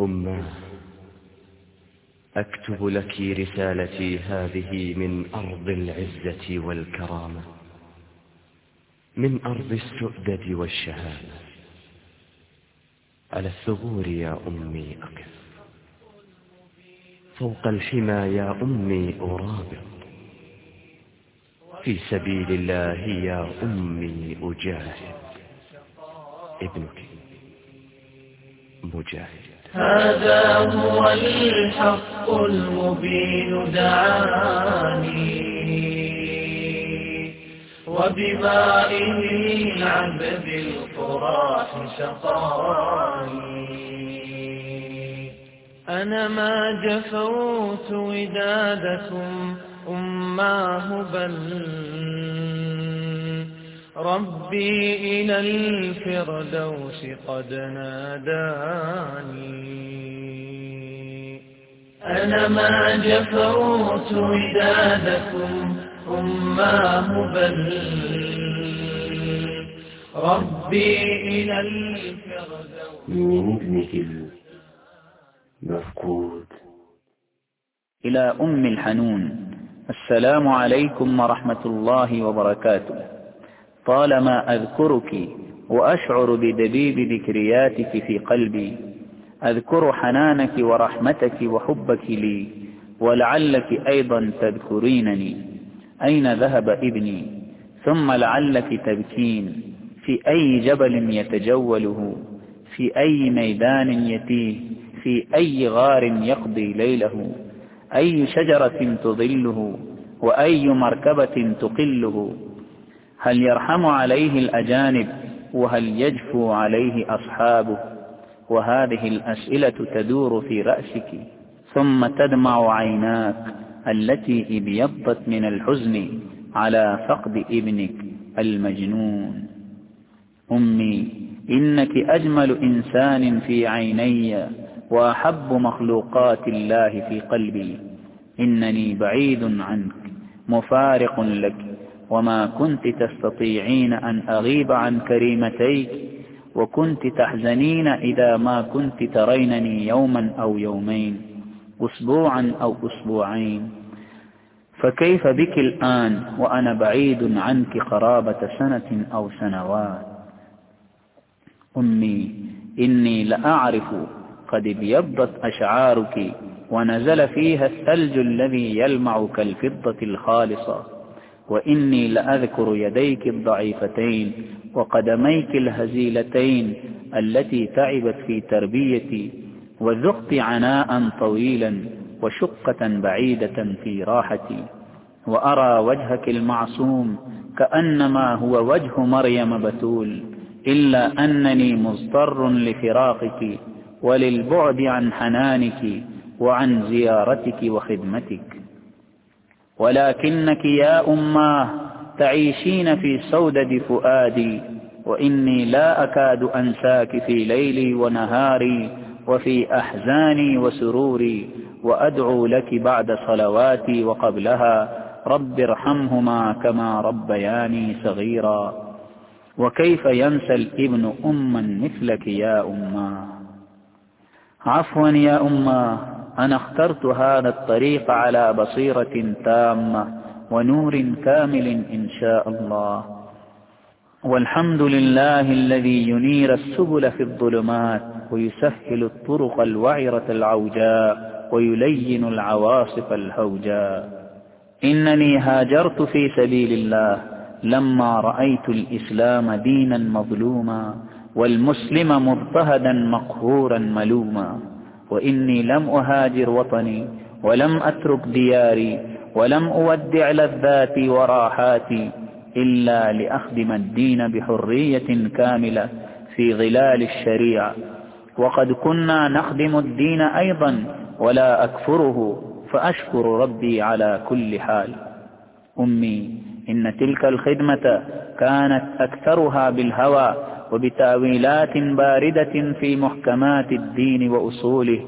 أمة. أكتب لك رسالتي هذه من أرض العزة والكرامة. من أرض السؤدد والشهامة على الثغور يا أمي أقف. فوق الحمى يا أمي أرابط. في سبيل الله يا أمي أجاهد. ابنك مجاهد. هذا هو الحق المبين دعاني وبمائه العذب القراح شقاني. أنا ما جفوت ودادكم أماه بل ربي إلى الفردوس قد ناداني. أنا ما جفوت ودادكم أماه بل ربي إلى الفردوس. من المفقود إلى أم الحنون. السلام عليكم ورحمة الله وبركاته. طالما أذكرك وأشعر بدبيب ذكرياتك في قلبي أذكر حنانك ورحمتك وحبك لي ولعلك أيضا تذكرينني. أين ذهب ابني؟ ثم لعلك تبكين. في أي جبل يتجوله؟ في أي ميدان يتيه؟ في أي غار يقضي ليله؟ أي شجرة تضله وأي مركبة تقله؟ هل يرحم عليه الأجانب وهل يجفو عليه أصحابه؟ وهذه الأسئلة تدور في رأسك ثم تدمع عيناك التي ابيضت من الحزن على فقد ابنك المجنون. أمي إنك أجمل إنسان في عيني وأحب مخلوقات الله في قلبي. إنني بعيد عنك مفارق لك. وما كنت تستطيعين أن أغيب عن كريمتيك وكنت تحزنين إذا ما كنت ترينني يوما أو يومين أسبوعا أو أسبوعين فكيف بك الآن وأنا بعيد عنك قرابة سنة أو سنوات أمي إني لأعرف قد بيضت أشعارك ونزل فيها الثلج الذي يلمع كالفضة الخالصة وإني لأذكر يديك الضعيفتين وقدميك الهزيلتين التي تعبت في تربيتي وذقت عناء طويلا وشقة بعيدة في راحتي وأرى وجهك المعصوم كأنما هو وجه مريم بتول إلا أنني مضطر لفراقك وللبعد عن حنانك وعن زيارتك وخدمتك ولكنك يا أماه تعيشين في سودة فؤادي وإني لا أكاد أنساك في ليلي ونهاري وفي أحزاني وسروري وأدعو لك بعد صلواتي وقبلها رب ارحمهما كما ربياني صغيرا. وكيف ينسى الابن أما مثلك يا أما عفوا يا أما أن اخترت هذا الطريق على بصيرة تامة ونور كامل إن شاء الله. والحمد لله الذي ينير السبل في الظلمات ويسهل الطرق الوعرة العوجاء ويلين العواصف الهوجاء إنني هاجرت في سبيل الله لما رأيت الإسلام دينا مظلوما والمسلم مضطهدا مقهورا ملوما. وإني لم أهاجر وطني ولم أترك دياري ولم أودع لذاتي وراحاتي إلا لأخدم الدين بحرية كاملة في ظلال الشريعة. وقد كنا نخدم الدين أيضا ولا أكفره فأشكر ربي على كل حال. أمي إن تلك الخدمة كانت أكثرها بالهوى وبتأويلات باردة في محكمات الدين وأصوله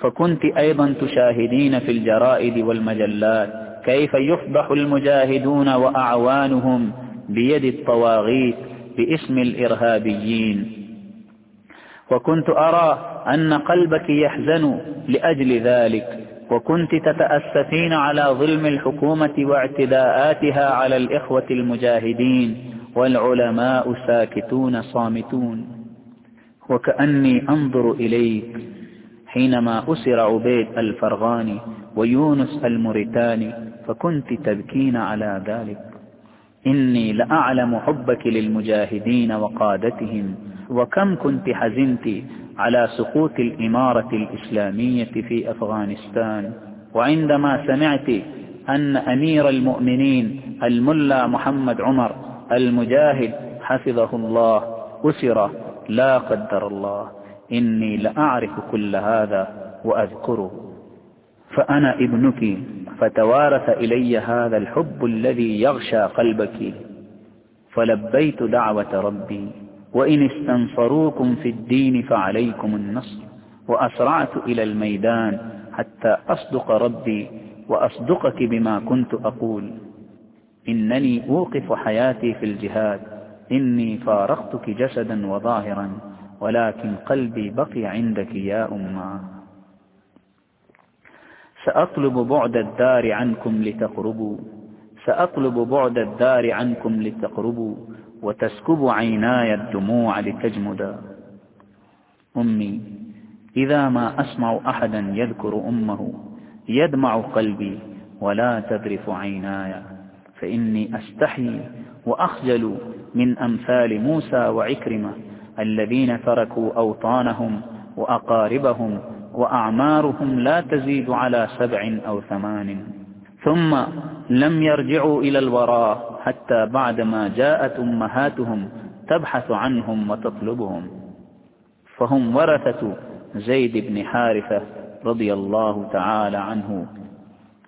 فكنت أيضا تشاهدين في الجرائد والمجلات كيف يفضح المجاهدون وأعوانهم بيد الطواغيت باسم الإرهابيين. وكنت أرى أن قلبك يحزن لأجل ذلك وكنت تتأسفين على ظلم الحكومة واعتداءاتها على الإخوة المجاهدين. والعلماء ساكتون صامتون. وكأني أنظر إليك حينما أسر عبيد الفرغاني ويونس الموريتاني فكنت تبكين على ذلك. إني لأعلم حبك للمجاهدين وقادتهم وكم كنت حزنت على سقوط الإمارة الإسلامية في أفغانستان. وعندما سمعت أن أمير المؤمنين الملا محمد عمر المجاهد حفظه الله أسر لا قدر الله إني لأعرف كل هذا وأذكره. فأنا ابنك فتوارث إلي هذا الحب الذي يغشى قلبك. فلبيت دعوة ربي وإن استنصروكم في الدين فعليكم النصر. وأسرعت إلى الميدان حتى أصدق ربي وأصدقك بما كنت أقول. إنني أوقف حياتي في الجهاد. إني فارقتك جسدا وظاهرا ولكن قلبي بقي عندك يا أمّا سأطلب بعد الدار عنكم لتقربوا. سأطلب بعد الدار عنكم لتقربوا وتسكب عيناي الدموع لتجمدا أمي إذا ما أسمع أحدا يذكر أمه يدمع قلبي ولا تذرف عيناي. فإني أستحي وأخجل من أمثال موسى وعكرمة الذين تركوا أوطانهم وأقاربهم وأعمارهم لا تزيد على سبع أو ثمان. ثم لم يرجعوا إلى الوراء حتى بعدما جاءت أمهاتهم تبحث عنهم وتطلبهم. فهم ورثة زيد بن حارثة رضي الله تعالى عنه.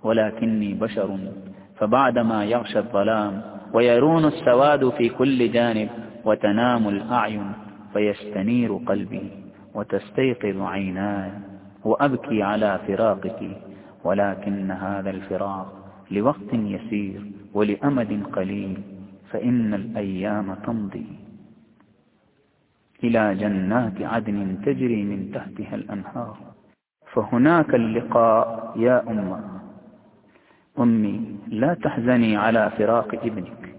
ولكني بشر فبعد ما يغشى الظلام ويرون السواد في كل جانب وتنام الأعين فيستنير قلبي وتستيقظ عيناي وأبكي على فراقك ولكن هذا الفراق لوقت يسير ولأمد قليل فإن الأيام تمضي إلى جنات عدن تجري من تحتها الأنهار فهناك اللقاء يا أمة أمي لا تحزني على فراق ابنك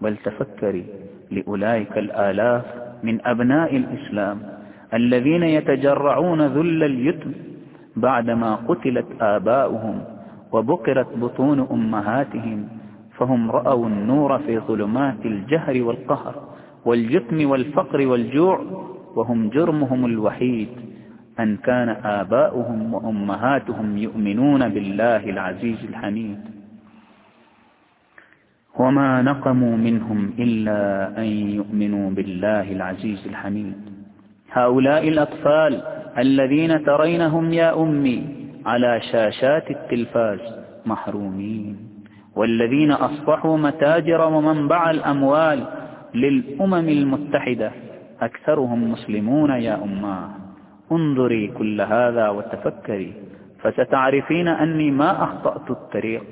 بل تفكري لأولئك الآلاف من أبناء الإسلام الذين يتجرعون ذل اليتم بعدما قتلت آباؤهم وبقرت بطون أمهاتهم فهم رأوا النور في ظلمات الجهر والقهر والجثم والفقر والجوع وهم جرمهم الوحيد. أن كان آباؤهم وأمهاتهم يؤمنون بالله العزيز الحميد. وما نقموا منهم إلا أن يؤمنوا بالله العزيز الحميد. هؤلاء الأطفال الذين ترينهم يا أمي على شاشات التلفاز محرومين. والذين أصبحوا متاجر ومنبع الأموال للأمم المتحدة أكثرهم مسلمون يا أماه انظري كل هذا وتفكري فستعرفين أني ما أخطأت الطريق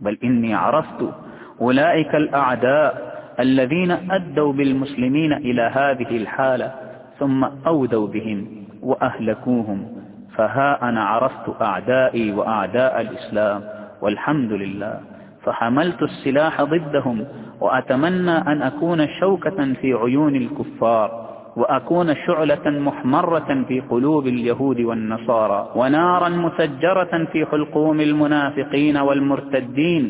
بل إني عرفت أولئك الأعداء الذين أدوا بالمسلمين إلى هذه الحالة ثم أودوا بهم وأهلكوهم فها أنا عرفت أعدائي وأعداء الإسلام والحمد لله فحملت السلاح ضدهم وأتمنى أن أكون شوكة في عيون الكفار وأكون شعلة محمرة في قلوب اليهود والنصارى ونارا مسجرة في حلقوم المنافقين والمرتدين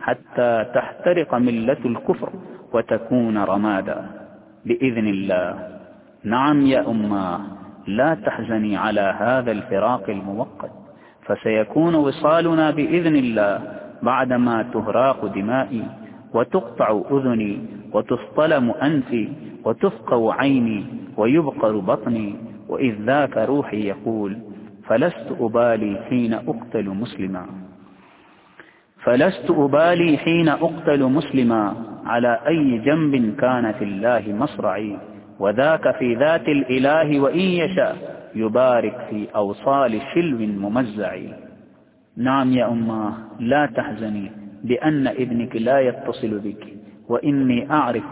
حتى تحترق ملة الكفر وتكون رمادا. بإذن الله. نعم يا أماه لا تحزني على هذا الفراق المؤقت فسيكون وصالنا بإذن الله بعدما تهراق دمائي. وتقطع أذني وتصطلم أنفي وتفقو عيني ويبقر بطني وإذ ذاك روحي يقول فلست أبالي حين أقتل مسلما. فلست أبالي حين أقتل مسلما على أي جنب كان في الله مصرعي وذاك في ذات الإله وإن يشاء يبارك في أوصال شلو ممزعي. نعم يا أمة لا تحزني. بأن ابنك لا يتصل بك وإني أعرف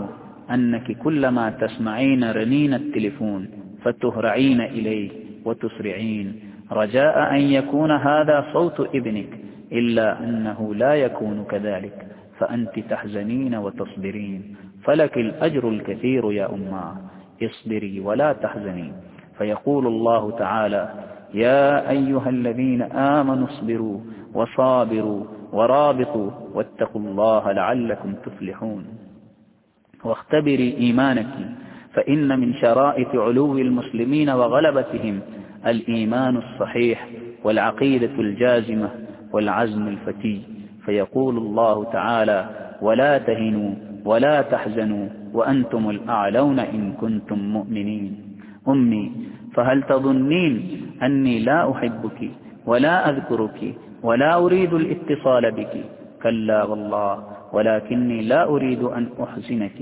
أنك كلما تسمعين رنين التلفون فتهرعين إليه وتسرعين. رجاء أن يكون هذا صوت ابنك إلا أنه لا يكون كذلك فأنت تحزنين وتصبرين. فلك الأجر الكثير يا أماه اصبري ولا تحزني. فيقول الله تعالى يا أيها الذين آمنوا اصبروا وصابروا ورابطوا واتقوا الله لعلكم تفلحون. واختبري إيمانك فإن من شرائط علو المسلمين وغلبتهم الإيمان الصحيح والعقيدة الجازمة والعزم الفتي فيقول الله تعالى ولا تهنوا ولا تحزنوا وأنتم الأعلون إن كنتم مؤمنين. أمي فهل تظنين أني لا أحبك ولا أذكرك ولا أريد الاتصال بك. كلا والله ولكني لا أريد أن أحزنك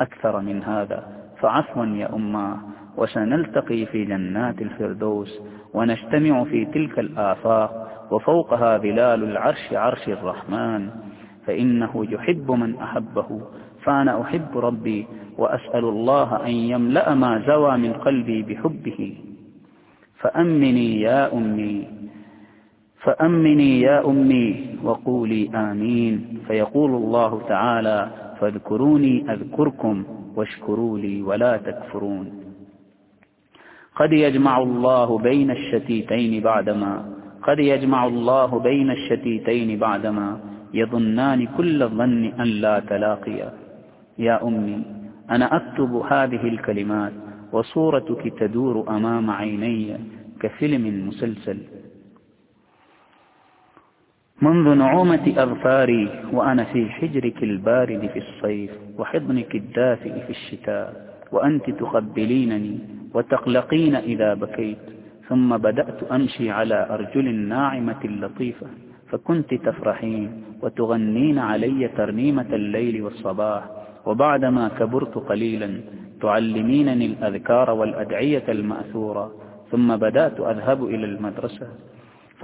أكثر من هذا. فعفوا يا أمة وسنلتقي في جنات الفردوس ونجتمع في تلك الآفاق وفوقها بلال العرش عرش الرحمن. فإنه يحب من أحبه فأنا أحب ربي وأسأل الله أن يملأ ما زوى من قلبي بحبه. فأمني يا أمي فأمني يا أمي وقولي آمين فيقول الله تعالى فاذكروني أذكركم واشكروا لي ولا تكفرون قد يجمع الله بين الشتيتين بعدما قد يجمع الله بين الشتيتين بعدما يظنان كل ظن أن لا تلاقيا يا أمي أنا أكتب هذه الكلمات وصورتك تدور أمام عيني كفيلم مسلسل منذ نعومة أظفاري وأنا في حجرك البارد في الصيف وحضنك الدافئ في الشتاء وأنت تخبلينني وتقلقين إذا بكيت ثم بدأت أمشي على أرجل الناعمة اللطيفة فكنت تفرحين وتغنين علي ترنيمة الليل والصباح وبعدما كبرت قليلا تعلمينني الأذكار والأدعية المأثورة ثم بدأت أذهب إلى المدرسة.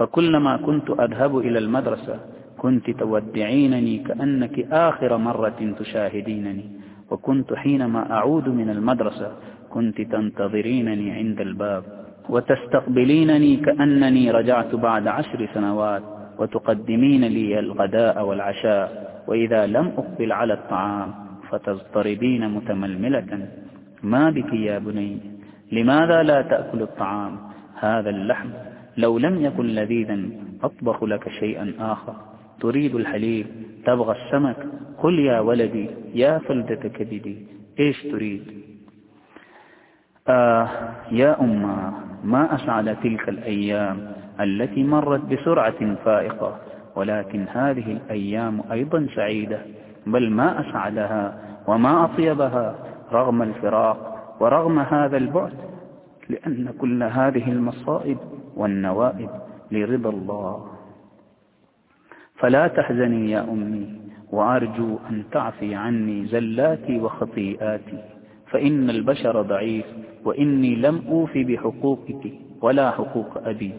فكلما كنت أذهب إلى المدرسة كنت تودعينني كأنك آخر مرة تشاهدينني وكنت حينما أعود من المدرسة كنت تنتظرينني عند الباب وتستقبلينني كأنني رجعت بعد عشر سنوات وتقدمين لي الغداء والعشاء وإذا لم أقبل على الطعام فتضطربين متململة ما بك يا بني؟ لماذا لا تأكل الطعام؟ هذا اللحم لو لم يكن لذيذا أطبخ لك شيئا آخر. تريد الحليب تبغى السمك. قل يا ولدي يا فلدة كبدي إيش تريد؟ آه يا أمة ما أسعد تلك الأيام التي مرت بسرعة فائقة ولكن هذه الأيام أيضا سعيدة بل ما أسعدها وما أطيبها رغم الفراق ورغم هذا البعد لأن كل هذه المصائب والنوائب لرضا الله. فلا تحزني يا أمي وأرجو أن تعفي عني زلاتي وخطيئاتي فإن البشر ضعيف وإني لم أوفي بحقوقك ولا حقوق أبي.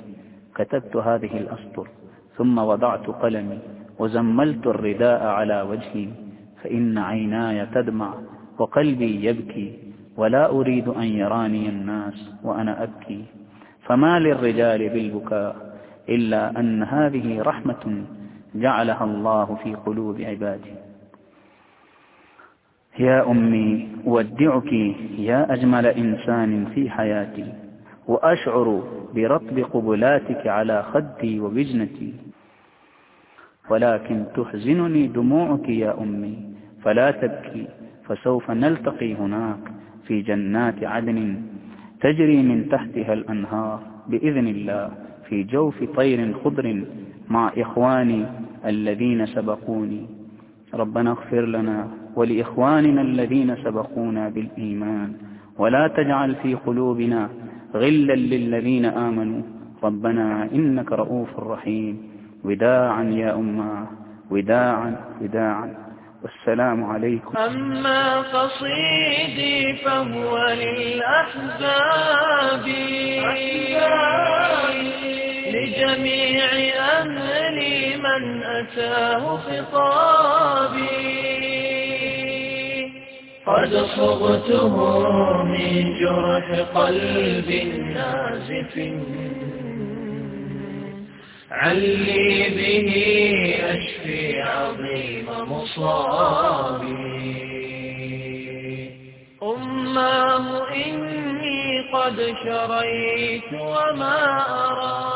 كتبت هذه الأسطر ثم وضعت قلمي وزملت الرداء على وجهي فإن عيناي تدمع وقلبي يبكي ولا أريد أن يراني الناس وأنا أبكي. فما للرجال بالبكاء إلا أن هذه رحمة جعلها الله في قلوب عباده. يا أمي أودعك يا أجمل إنسان في حياتي وأشعر برطب قبلاتك على خدي وبجنتي. ولكن تحزنني دموعك يا أمي فلا تبكي فسوف نلتقي هناك في جنات عدن تجري من تحتها الأنهار بإذن الله في جوف طير خضر مع إخواني الذين سبقوني. ربنا اغفر لنا ولإخواننا الذين سبقونا بالإيمان. ولا تجعل في قلوبنا غلا للذين آمنوا. ربنا إنك رؤوف رحيم. وداعا يا أمة. وداعا وداعا. والسلام عليكم. أما قصيدي فهو للأحزاب. لجميع أهلي من أتاه خطابي. قد صغته من جرح قلب نازف. علي به أشفي عظيم مصابي. أمام إني قد شريت وما أرى.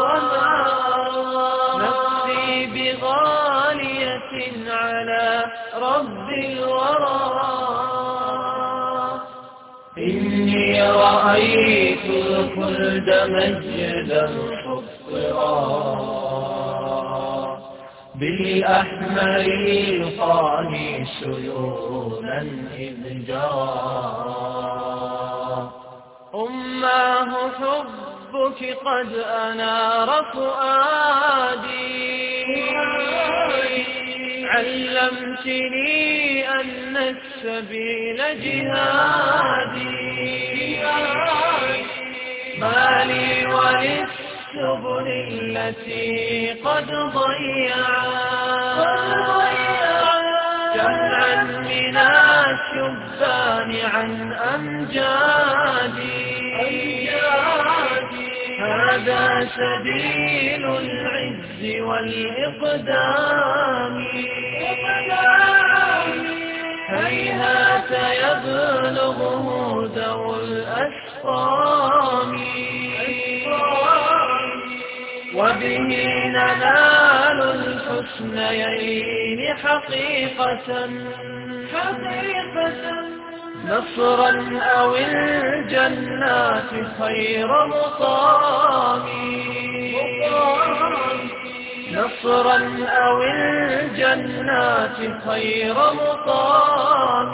وما أرى. نفسي بغالية على رب الورى. رأيت الخلد مجدا حفرا بالأحمر القاني سيولا إذ جرى أماه حبك قد أنار فؤادي علمتني أن السبيل جهادي. مالي وللسبل التي قد ضيعا جمعا من الشبان عن أمجادي. هذا سبيل العز والإقدام. هيهات يبلغه ذو الأسفار به ننال الحسنيين حقيقة حقيقة نصرا أو الجنات خير مطام نصرا أو الجنات خير مطام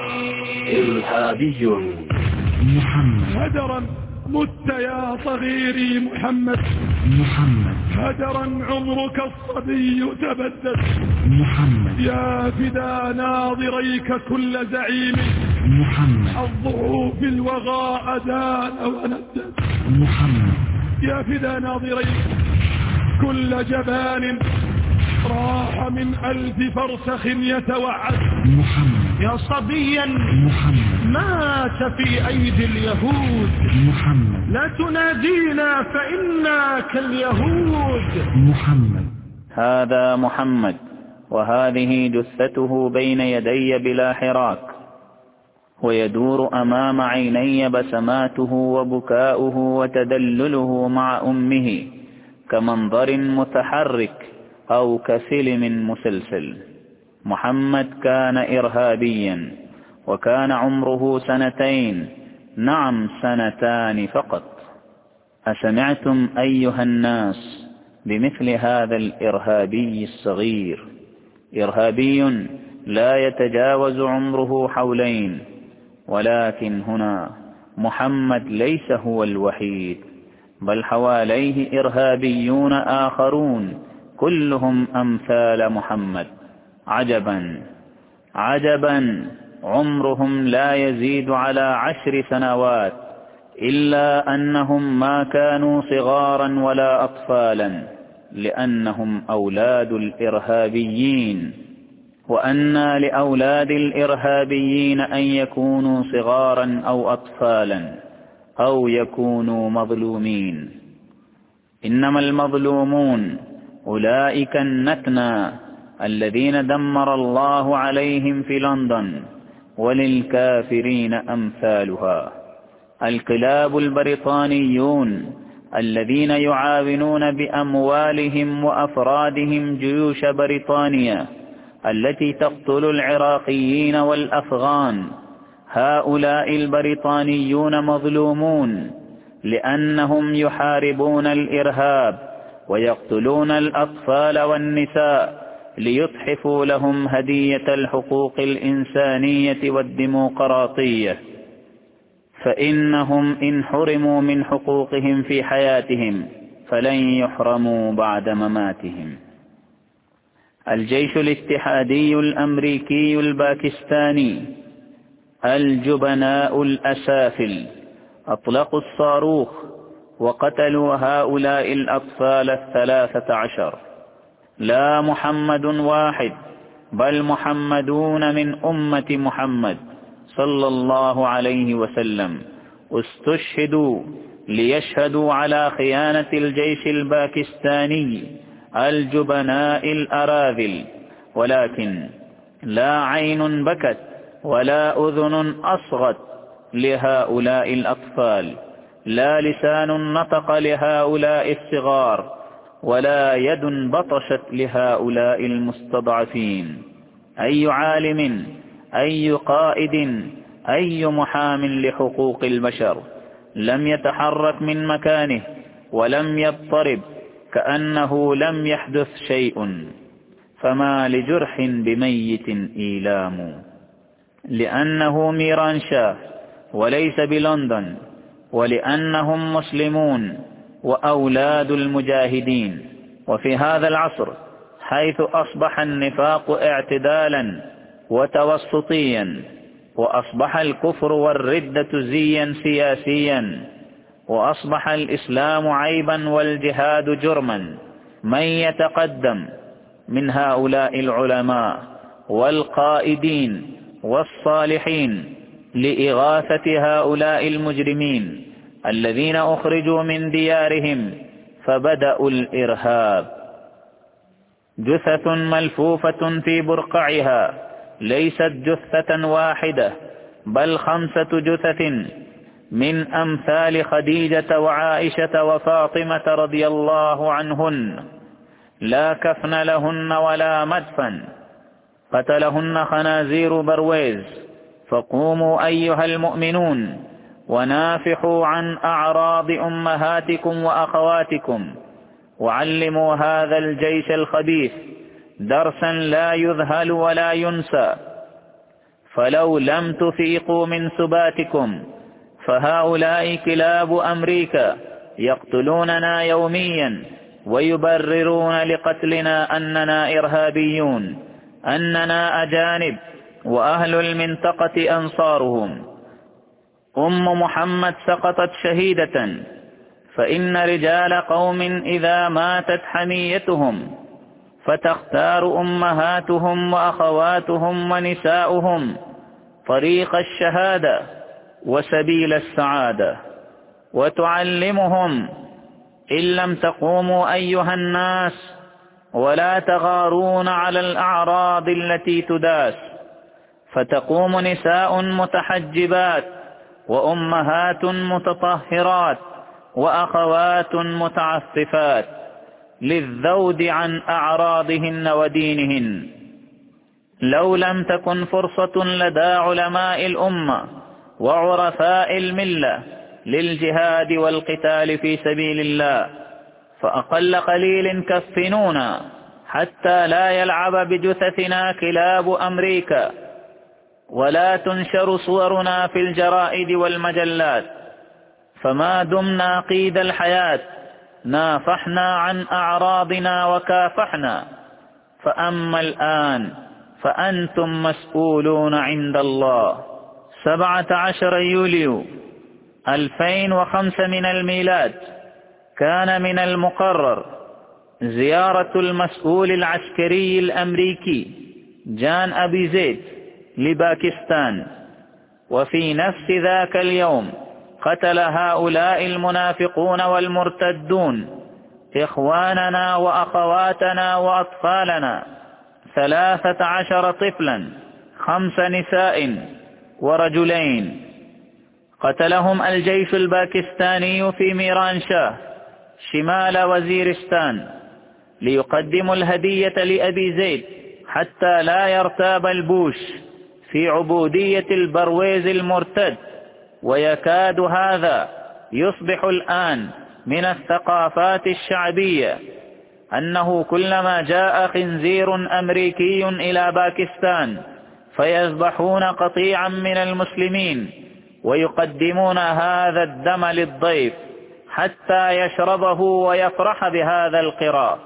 إرهابي محمد مت يا صغيري محمد. محمد. هجرا عمرك الصبي تبدد محمد. يا فدا ناظريك كل زعيم. محمد. الظروف الوغاء دان أو محمد. يا فدا ناظريك كل جبان. راح من ألف فرسخ يتوعد. محمد. يا صبيا. محمد. مات في أيدي اليهود. محمد. لا تنادينا فإنا كاليهود. محمد. هذا محمد وهذه جثته بين يدي بلا حراك ويدور أمام عيني بسماته وبكاؤه وتدلله مع أمه كمنظر متحرك أو كسلم مسلسل. محمد كان إرهابيا وكان عمره سنتين. نعم سنتان فقط. أسمعتم أيها الناس بمثل هذا الإرهابي الصغير. إرهابي لا يتجاوز عمره حولين ولكن هنا محمد ليس هو الوحيد بل حواليه إرهابيون آخرون كلهم أمثال محمد. عجبا. عجبا. عمرهم لا يزيد على عشر سنوات إلا أنهم ما كانوا صغارا ولا أطفالا لأنهم أولاد الإرهابيين. وأنا لأولاد الإرهابيين أن يكونوا صغارا أو أطفالا أو يكونوا مظلومين. إنما المظلومون أولئك النتنا الذين دمر الله عليهم في لندن وللكافرين أمثالها. الكلاب البريطانيون الذين يعاونون بأموالهم وأفرادهم جيوش بريطانيا التي تقتل العراقيين والأفغان. هؤلاء البريطانيون مظلومون لأنهم يحاربون الإرهاب ويقتلون الأطفال والنساء ليضحفوا لهم هدية الحقوق الإنسانية والديمقراطية فإنهم إن حرموا من حقوقهم في حياتهم فلن يحرموا بعد مماتهم. الجيش الاتحادي الأمريكي الباكستاني الجبناء الأسافل أطلقوا الصاروخ وقتلوا هؤلاء الأطفال الثلاثة عشر لا محمد واحد بل محمدون من أمة محمد صلى الله عليه وسلم. استشهدوا ليشهدوا على خيانة الجيش الباكستاني الجبناء الأراذل. ولكن لا عين بكت ولا أذن أصغت لهؤلاء الأطفال. لا لسان نطق لهؤلاء الصغار. ولا يد بطشت لهؤلاء المستضعفين. أي عالم أي قائد أي محام لحقوق البشر. لم يتحرك من مكانه ولم يضطرب كأنه لم يحدث شيء. فما لجرح بميت إيلام. لأنه ميرانشا وليس بلندن ولأنهم مسلمون. وأولاد المجاهدين. وفي هذا العصر حيث أصبح النفاق اعتدالا وتوسطيا وأصبح الكفر والردة زيا سياسيا وأصبح الإسلام عيبا والجهاد جرما. من يتقدم من هؤلاء العلماء والقائدين والصالحين لإغاثة هؤلاء المجرمين؟ الذين أخرجوا من ديارهم فبدأوا الإرهاب. جثث ملفوفة في برقعها ليست جثة واحدة بل خمسة جثث من أمثال خديجة وعائشة وفاطمة رضي الله عنهن. لا كفن لهن ولا مدفن. قتلهن خنازير برويز. فقوموا أيها المؤمنون. ونافحوا عن أعراض أمهاتكم وأخواتكم. وعلموا هذا الجيش الخبيث درسا لا يذهل ولا ينسى. فلو لم تفيقوا من سباتكم فهؤلاء كلاب أمريكا يقتلوننا يوميا ويبررون لقتلنا أننا إرهابيون أننا أجانب وأهل المنطقة أنصارهم. أم محمد سقطت شهيدة فإن رجال قوم إذا ماتت حميتهم فتختار أمهاتهم وأخواتهم ونساؤهم طريق الشهادة وسبيل السعادة وتعلمهم إن لم تقوموا أيها الناس ولا تغارون على الأعراض التي تداس فتقوم نساء متحجبات وأمهات متطهرات وأخوات متعصفات للذود عن أعراضهن ودينهن. لو لم تكن فرصة لدى علماء الأمة وعرفاء الملة للجهاد والقتال في سبيل الله فأقل قليل كفنونا حتى لا يلعب بجثثنا كلاب أمريكا. ولا تنشر صورنا في الجرائد والمجلات فما دمنا قيد الحياة. نافحنا عن أعراضنا وكافحنا. فأما الآن فأنتم مسؤولون عند الله. سبعة عشر يوليو ألفين وخمس من الميلاد كان من المقرر. زيارة المسؤول العسكري الأمريكي جان أبي زيد. لباكستان. وفي نفس ذاك اليوم قتل هؤلاء المنافقون والمرتدون إخواننا وأخواتنا وأطفالنا ثلاثة عشر طفلا خمس نساء ورجلين. قتلهم الجيش الباكستاني في ميرانشاه شمال وزيرستان ليقدموا الهدية لأبي زيد حتى لا يرتاب البوش. في عبودية البرويز المرتد ويكاد هذا يصبح الآن من الثقافات الشعبية. أنه كلما جاء خنزير أمريكي إلى باكستان فيذبحون قطيعا من المسلمين ويقدمون هذا الدم للضيف حتى يشربه ويفرح بهذا القرى.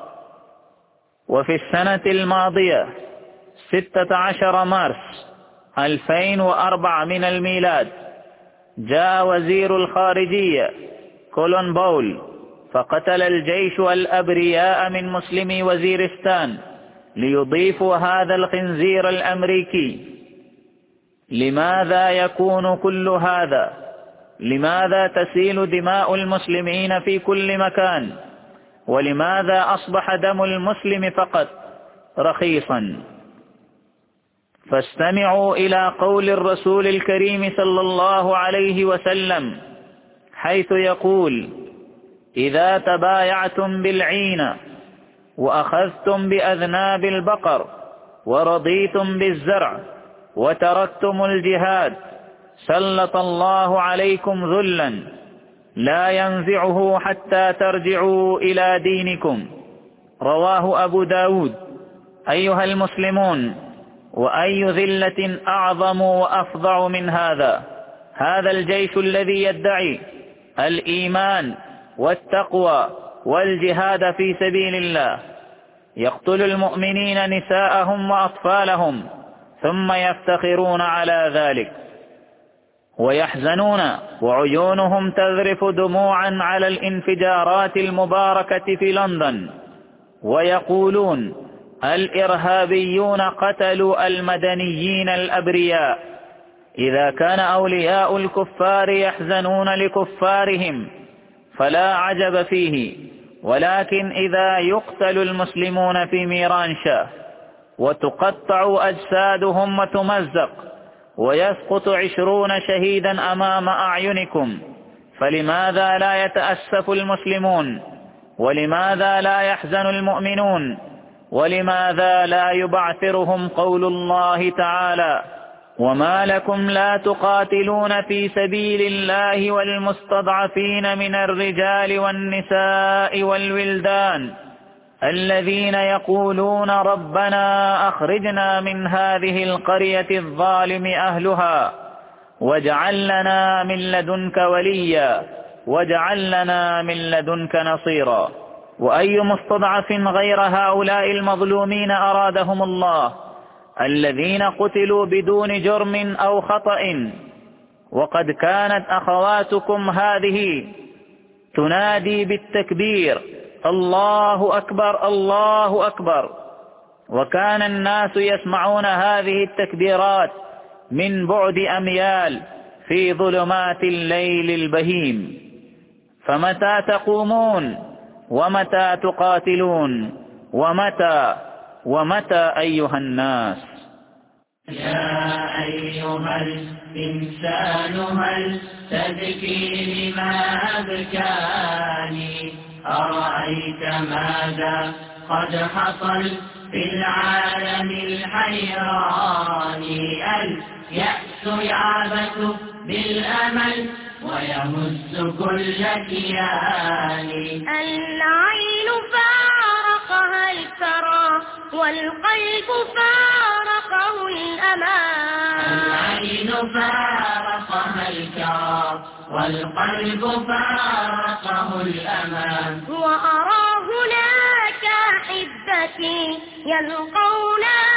وفي السنة الماضية 16 مارس الفين وأربعة من الميلاد جاء وزير الخارجية كولون بول فقتل الجيش الأبرياء من مسلمي وزيرستان ليضيفوا هذا الخنزير الأمريكي لماذا يكون كل هذا؟ لماذا تسيل دماء المسلمين في كل مكان ولماذا أصبح دم المسلم فقط؟ رخيصا فاستمعوا إلى قول الرسول الكريم صلى الله عليه وسلم حيث يقول إذا تبايعتم بالعين وأخذتم بأذناب البقر ورضيتم بالزرع وتركتم الجهاد سلط الله عليكم ذلا لا ينزعه حتى ترجعوا إلى دينكم. رواه أبو داود. أيها المسلمون وأي ذلة أعظم وأفضع من هذا؟ هذا الجيش الذي يدعي الإيمان والتقوى والجهاد في سبيل الله. يقتل المؤمنين نساءهم وأطفالهم ثم يفتخرون على ذلك. ويحزنون وعيونهم تذرف دموعا على الانفجارات المباركة في لندن. ويقولون الإرهابيون قتلوا المدنيين الأبرياء. إذا كان أولياء الكفار يحزنون لكفارهم فلا عجب فيه. ولكن إذا يقتل المسلمون في ميرانشا وتقطع أجسادهم وتمزق ويسقط عشرون شهيدا أمام أعينكم فلماذا لا يتأسف المسلمون؟ ولماذا لا يحزن المؤمنون؟ ولماذا لا يبعثرهم قول الله تعالى وما لكم لا تقاتلون في سبيل الله والمستضعفين من الرجال والنساء والولدان الذين يقولون ربنا أخرجنا من هذه القرية الظالم أهلها واجعل لنا من لدنك وليا واجعل لنا من لدنك نصيرا وأي مستضعف غير هؤلاء المظلومين أرادهم الله الذين قتلوا بدون جرم أو خطأ وقد كانت أخواتكم هذه تنادي بالتكبير الله أكبر الله أكبر وكان الناس يسمعون هذه التكبيرات من بعد أميال في ظلمات الليل البهيم فمتى تقومون ومتى تقاتلون؟ ومتى؟ ومتى أيها الناس؟ يا أيها الإنسان هل تذكي لما أبكاني؟ أرأيت ماذا قد حصل في العالم الحيراني؟ اليأس يعبث بالأمل ويمس كل كيان العين فارقها الكرى والقلب فارقه الأمان. العين فارقها الكرى والقلب فارقه الأمان. وأراه هناك أحبتي يلقونها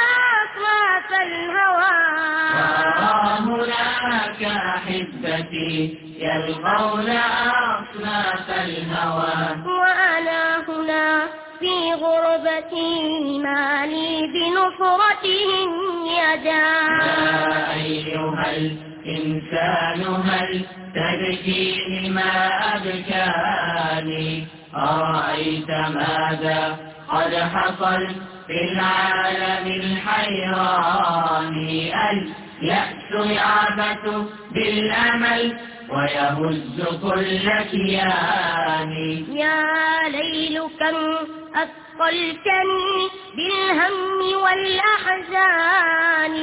كحبتي يلقون أصناف الهوى. وأنا هنا في غربتي ما لي بنصرتهم يدا. يا أيها الإنسان هل تبكي لما أبكاني؟ أرأيت ماذا قد حصل في العالم الحيران. اليأس يعبث بالأمل ويهز كل كيان. يا ليل كم أثقلتني بالهم والأحزان.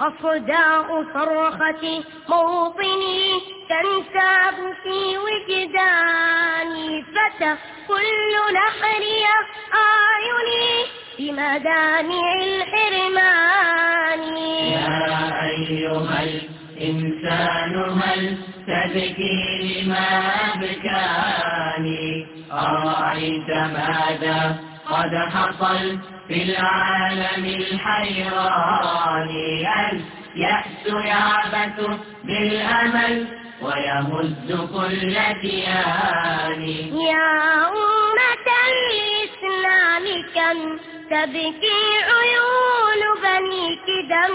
أصداء صرختي موطني تنساب في وجداني. فتى كل نحري أعيني. بمجامع الحرمان. يا أيها الإنسان هل تبكي لما أبكاني؟ أرأيت ماذا قد حصل في العالم الحيراني اليأس يعبث بالأمل ويمز كل ديان يا أمة مالكا تبكي عيون بني كدم.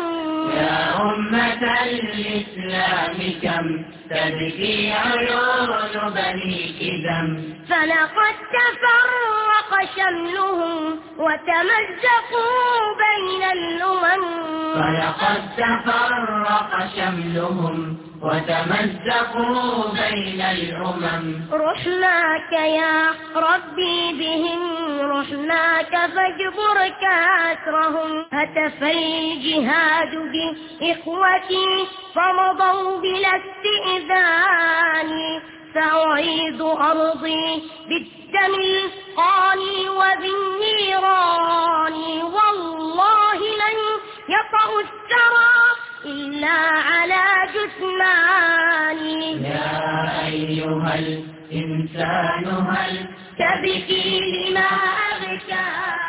يا أمة الإسلام كم تبكي عيون بني كدم. فلقد تفرق شملهم وتمزقوا بين الأمم فلقد تفرق شملهم وتمزقوا بين الأمم. رحماك يا ربي بهم رحماك فاجبر كاترهم هتف الجهاد بإخوتي فمضوا بلا استئذان. سأعيد أرضي بالدم القاني وبالنيران والله لن يطأ السراف إلا على جثماني يا أيها الإنسان هل تبكي لما أغشاني